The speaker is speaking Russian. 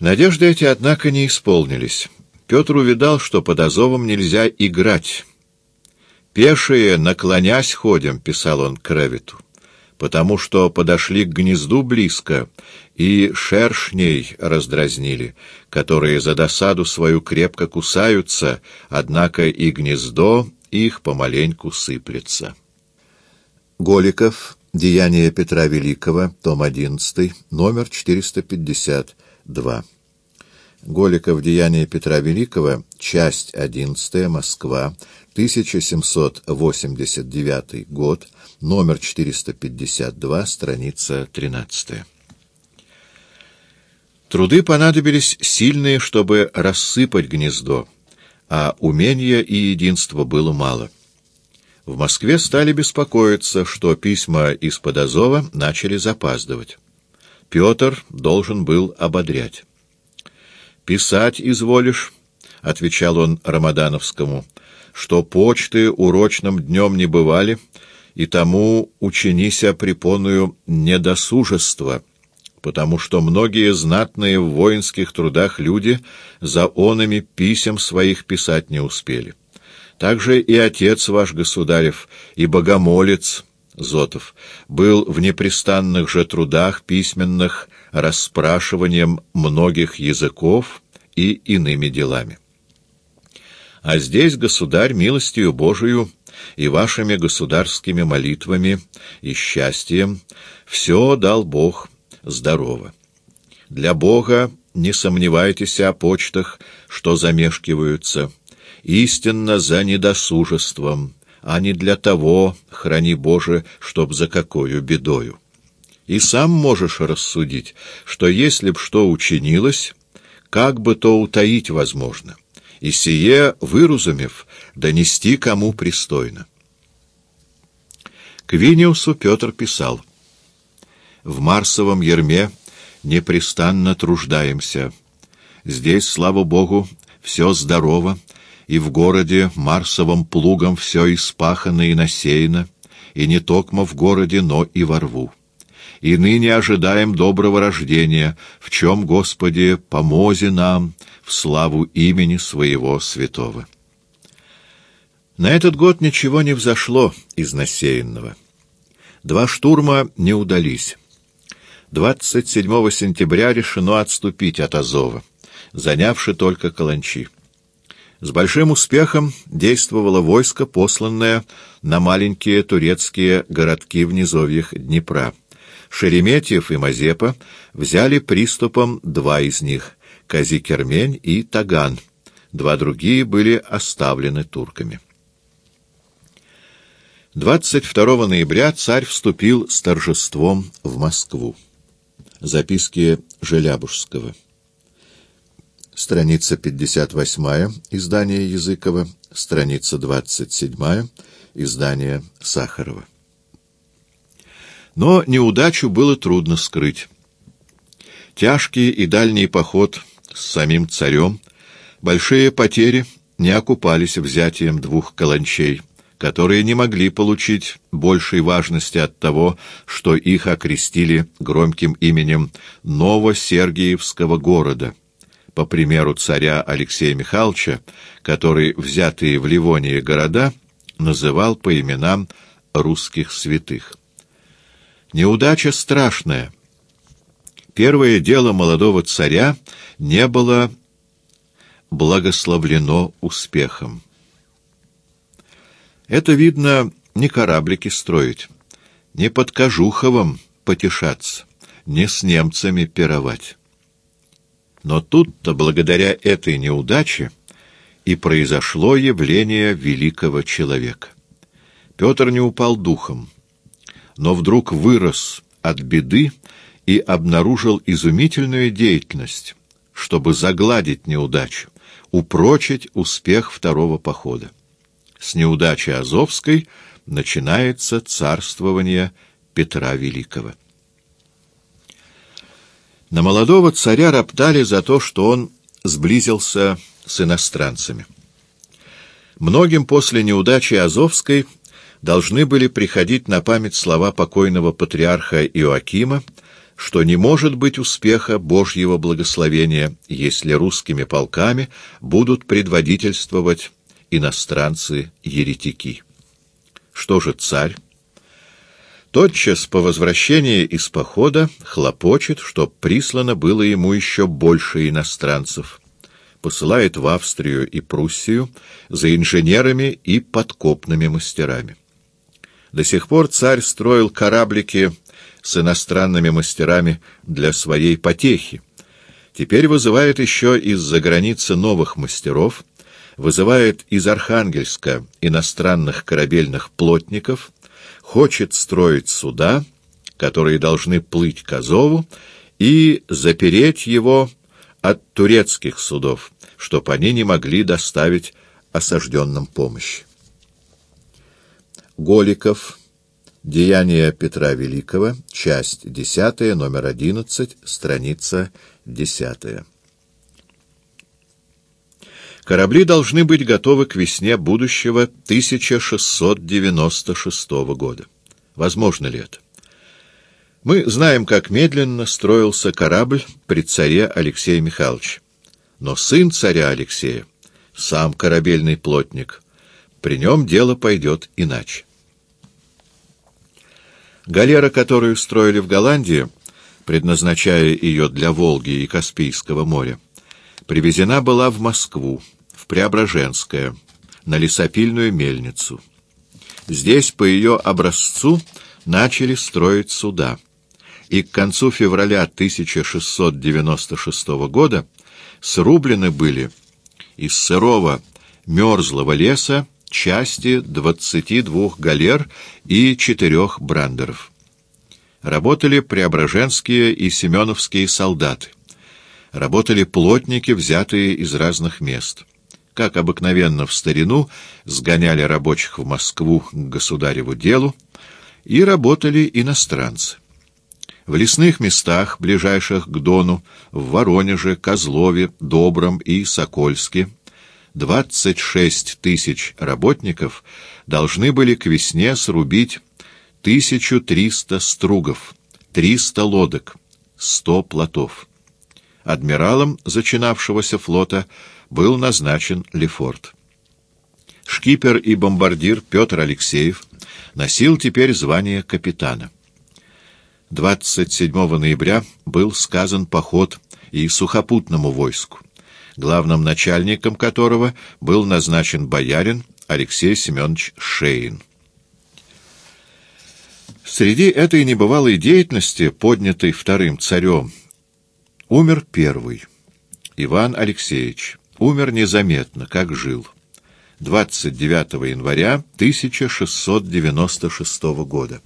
Надежды эти, однако, не исполнились. Петр увидал, что под Азовом нельзя играть. «Пешие, наклонясь, ходим», — писал он Кревиту, «потому что подошли к гнезду близко и шершней раздразнили, которые за досаду свою крепко кусаются, однако и гнездо их помаленьку сыплется». Голиков, Деяния Петра Великого, том 11, номер 452. Голиков «Деяния Петра Великого», часть 11, Москва, 1789 год, номер 452, страница 13. Труды понадобились сильные, чтобы рассыпать гнездо, а умения и единства было мало. В Москве стали беспокоиться, что письма из-под Азова начали запаздывать. Петр должен был ободрять. «Писать изволишь», — отвечал он Рамадановскому, — «что почты урочным днем не бывали, и тому учинися препоную недосужества, потому что многие знатные в воинских трудах люди за онами писем своих писать не успели. Также и отец ваш, государев, и богомолец, Зотов, был в непрестанных же трудах письменных расспрашиванием многих языков и иными делами. А здесь, государь, милостью Божию и вашими государскими молитвами и счастьем все дал Бог здорово. Для Бога не сомневайтесь о почтах, что замешкиваются, истинно за недосужеством, а не для того, храни Боже, чтоб за какую бедою. И сам можешь рассудить, что если б что учинилось, как бы то утаить возможно, и сие, выразумев, донести кому пристойно. К Виниусу Петр писал, «В Марсовом ерме непрестанно труждаемся. Здесь, слава Богу, все здорово, и в городе Марсовым плугом все испахано и насеяно, и не токмо в городе, но и во рву. И ныне ожидаем доброго рождения, в чем, Господи, помози нам в славу имени Своего святого. На этот год ничего не взошло из насеянного. Два штурма не удались. 27 сентября решено отступить от Азова, занявши только Каланчи. С большим успехом действовало войско, посланное на маленькие турецкие городки в низовьях Днепра. Шереметьев и Мазепа взяли приступом два из них — Казикермень и Таган. Два другие были оставлены турками. 22 ноября царь вступил с торжеством в Москву. Записки Желябужского страница 58, издание Языкова, страница 27, издание Сахарова. Но неудачу было трудно скрыть. Тяжкий и дальний поход с самим царем, большие потери не окупались взятием двух каланчей, которые не могли получить большей важности от того, что их окрестили громким именем Новосергиевского города — по примеру царя Алексея Михайловича, который взятые в Ливонии города называл по именам русских святых. Неудача страшная. Первое дело молодого царя не было благословлено успехом. Это, видно, не кораблики строить, не под Кожуховым потешаться, не с немцами пировать. Но тут-то, благодаря этой неудаче, и произошло явление великого человека. Петр не упал духом, но вдруг вырос от беды и обнаружил изумительную деятельность, чтобы загладить неудачу, упрочить успех второго похода. С неудачи Азовской начинается царствование Петра Великого. На молодого царя роптали за то, что он сблизился с иностранцами. Многим после неудачи Азовской должны были приходить на память слова покойного патриарха Иоакима, что не может быть успеха Божьего благословения, если русскими полками будут предводительствовать иностранцы-еретики. Что же царь? Тотчас по возвращении из похода хлопочет, чтоб прислано было ему еще больше иностранцев. Посылает в Австрию и Пруссию за инженерами и подкопными мастерами. До сих пор царь строил кораблики с иностранными мастерами для своей потехи. Теперь вызывает еще из-за границы новых мастеров, вызывает из Архангельска иностранных корабельных плотников, хочет строить суда, которые должны плыть к Азову, и запереть его от турецких судов, чтоб они не могли доставить осажденным помощь. Голиков. Деяния Петра Великого. Часть 10, номер 11, страница 10. Корабли должны быть готовы к весне будущего 1696 года. Возможно ли это? Мы знаем, как медленно строился корабль при царе Алексея Михайловича. Но сын царя Алексея, сам корабельный плотник, при нем дело пойдет иначе. Галера, которую строили в Голландии, предназначая ее для Волги и Каспийского моря, привезена была в Москву, в Преображенское, на лесопильную мельницу. Здесь по ее образцу начали строить суда, и к концу февраля 1696 года срублены были из сырого мерзлого леса части 22 галер и 4 брандеров. Работали преображенские и семеновские солдаты. Работали плотники, взятые из разных мест. Как обыкновенно в старину, сгоняли рабочих в Москву к государеву делу, и работали иностранцы. В лесных местах, ближайших к Дону, в Воронеже, Козлове, Добром и Сокольске, 26 тысяч работников должны были к весне срубить 1300 стругов, 300 лодок, 100 плотов. Адмиралом зачинавшегося флота был назначен Лефорт. Шкипер и бомбардир Петр Алексеев носил теперь звание капитана. 27 ноября был сказан поход и сухопутному войску главным начальником которого был назначен боярин Алексей Семенович Шейн. Среди этой небывалой деятельности, поднятой вторым царем, умер первый, Иван Алексеевич. Умер незаметно, как жил. 29 января 1696 года.